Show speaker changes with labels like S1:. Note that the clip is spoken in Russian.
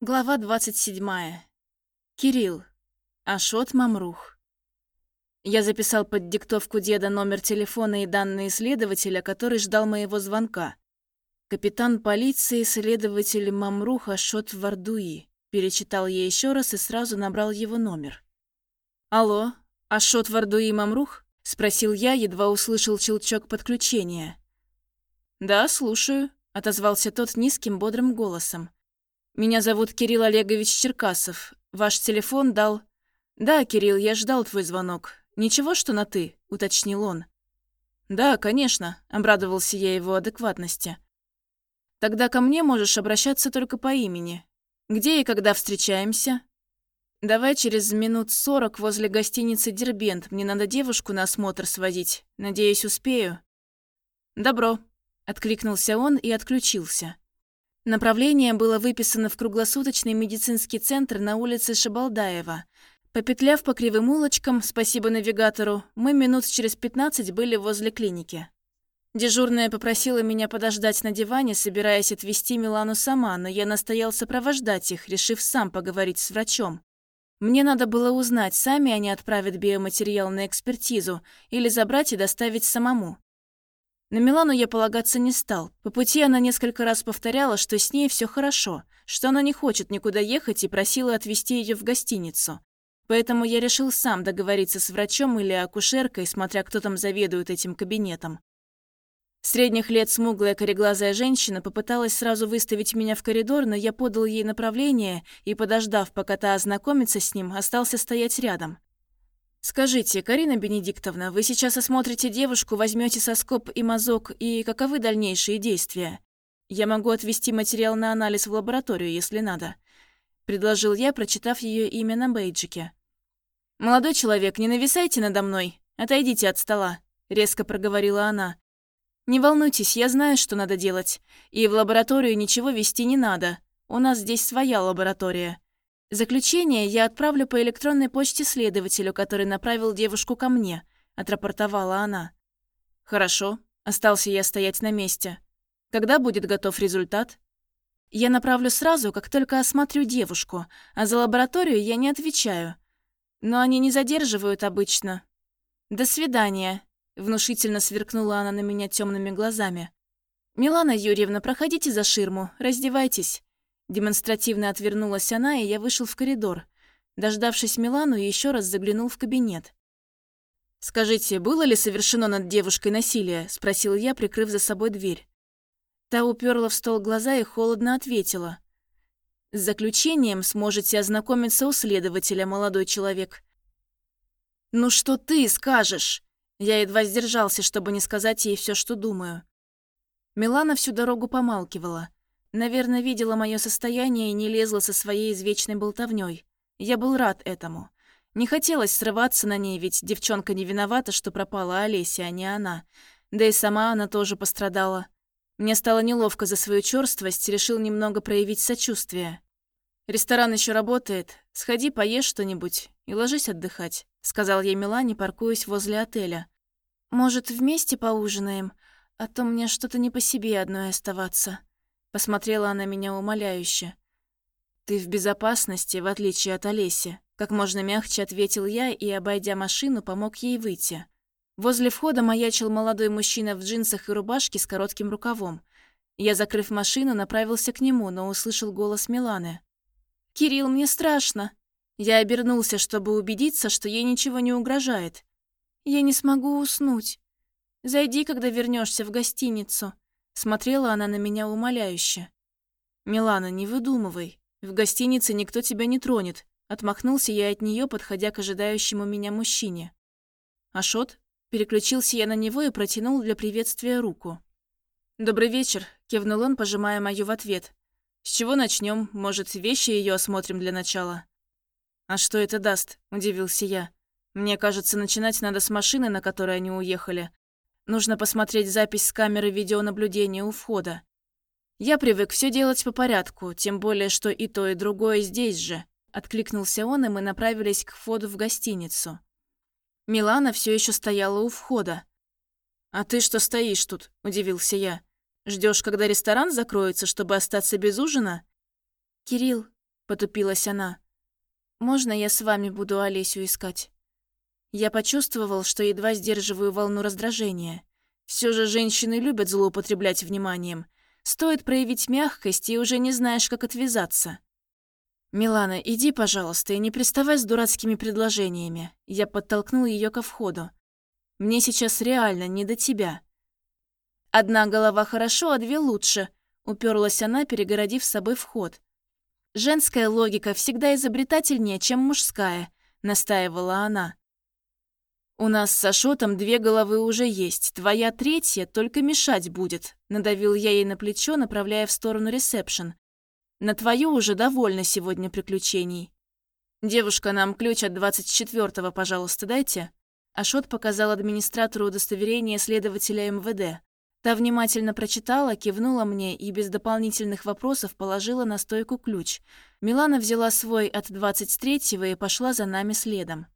S1: Глава 27. Кирилл. Ашот Мамрух. Я записал под диктовку деда номер телефона и данные следователя, который ждал моего звонка. Капитан полиции, следователь Мамрух Ашот Вардуи. Перечитал я еще раз и сразу набрал его номер. «Алло, Ашот Вардуи Мамрух?» – спросил я, едва услышал щелчок подключения. «Да, слушаю», – отозвался тот низким бодрым голосом. Меня зовут Кирилл Олегович Черкасов. Ваш телефон дал...» «Да, Кирилл, я ждал твой звонок. Ничего, что на «ты», — уточнил он. «Да, конечно», — обрадовался я его адекватности. «Тогда ко мне можешь обращаться только по имени. Где и когда встречаемся?» «Давай через минут сорок возле гостиницы «Дербент». Мне надо девушку на осмотр сводить. Надеюсь, успею». «Добро», — откликнулся он и отключился. Направление было выписано в круглосуточный медицинский центр на улице Шабалдаева. Попетляв по кривым улочкам, спасибо навигатору, мы минут через 15 были возле клиники. Дежурная попросила меня подождать на диване, собираясь отвезти Милану сама, но я настоял сопровождать их, решив сам поговорить с врачом. Мне надо было узнать, сами они отправят биоматериал на экспертизу или забрать и доставить самому. На Милану я полагаться не стал. По пути она несколько раз повторяла, что с ней все хорошо, что она не хочет никуда ехать и просила отвезти ее в гостиницу. Поэтому я решил сам договориться с врачом или акушеркой, смотря кто там заведует этим кабинетом. Средних лет смуглая кореглазая женщина попыталась сразу выставить меня в коридор, но я подал ей направление и, подождав, пока та ознакомится с ним, остался стоять рядом. «Скажите, Карина Бенедиктовна, вы сейчас осмотрите девушку, возьмете соскоб и мазок, и каковы дальнейшие действия? Я могу отвести материал на анализ в лабораторию, если надо», — предложил я, прочитав ее имя на бейджике. «Молодой человек, не нависайте надо мной, отойдите от стола», — резко проговорила она. «Не волнуйтесь, я знаю, что надо делать, и в лабораторию ничего вести не надо, у нас здесь своя лаборатория». Заключение я отправлю по электронной почте следователю, который направил девушку ко мне, отрапортовала она. Хорошо, остался я стоять на месте. Когда будет готов результат? Я направлю сразу, как только осмотрю девушку, а за лабораторию я не отвечаю. Но они не задерживают обычно. До свидания, внушительно сверкнула она на меня темными глазами. Милана Юрьевна, проходите за ширму, раздевайтесь. Демонстративно отвернулась она, и я вышел в коридор. Дождавшись Милану, еще раз заглянул в кабинет. «Скажите, было ли совершено над девушкой насилие?» – спросил я, прикрыв за собой дверь. Та уперла в стол глаза и холодно ответила. «С заключением сможете ознакомиться у следователя, молодой человек». «Ну что ты скажешь?» Я едва сдержался, чтобы не сказать ей все, что думаю. Милана всю дорогу помалкивала. Наверное, видела мое состояние и не лезла со своей извечной болтовней. Я был рад этому. Не хотелось срываться на ней, ведь девчонка не виновата, что пропала Олеся, а не она. Да и сама она тоже пострадала. Мне стало неловко за свою чёрствость, решил немного проявить сочувствие. «Ресторан еще работает. Сходи, поешь что-нибудь и ложись отдыхать», — сказал ей Милане, паркуясь возле отеля. «Может, вместе поужинаем? А то мне что-то не по себе одной оставаться». Посмотрела она меня умоляюще. «Ты в безопасности, в отличие от Олеси», как можно мягче ответил я и, обойдя машину, помог ей выйти. Возле входа маячил молодой мужчина в джинсах и рубашке с коротким рукавом. Я, закрыв машину, направился к нему, но услышал голос Миланы. «Кирилл, мне страшно!» Я обернулся, чтобы убедиться, что ей ничего не угрожает. «Я не смогу уснуть. Зайди, когда вернешься в гостиницу», Смотрела она на меня умоляюще. «Милана, не выдумывай. В гостинице никто тебя не тронет», Отмахнулся я от нее, подходя к ожидающему меня мужчине. «Ашот?» Переключился я на него и протянул для приветствия руку. «Добрый вечер», — кивнул он, пожимая мою в ответ. «С чего начнем? Может, вещи ее осмотрим для начала?» «А что это даст?» – удивился я. «Мне кажется, начинать надо с машины, на которой они уехали. Нужно посмотреть запись с камеры видеонаблюдения у входа. Я привык все делать по порядку, тем более, что и то, и другое здесь же. Откликнулся он, и мы направились к входу в гостиницу. Милана все еще стояла у входа. «А ты что стоишь тут?» – удивился я. Ждешь, когда ресторан закроется, чтобы остаться без ужина?» «Кирилл, потупилась она. «Можно я с вами буду Олесю искать?» Я почувствовал, что едва сдерживаю волну раздражения. Все же женщины любят злоупотреблять вниманием. Стоит проявить мягкость, и уже не знаешь, как отвязаться. «Милана, иди, пожалуйста, и не приставай с дурацкими предложениями». Я подтолкнул ее ко входу. «Мне сейчас реально не до тебя». «Одна голова хорошо, а две лучше», — уперлась она, перегородив с собой вход. «Женская логика всегда изобретательнее, чем мужская», — настаивала она. «У нас с Ашотом две головы уже есть, твоя третья только мешать будет», — надавил я ей на плечо, направляя в сторону ресепшн. «На твою уже довольно сегодня приключений». «Девушка, нам ключ от двадцать четвертого, пожалуйста, дайте». Ашот показал администратору удостоверение следователя МВД. Та внимательно прочитала, кивнула мне и без дополнительных вопросов положила на стойку ключ. Милана взяла свой от двадцать третьего и пошла за нами следом.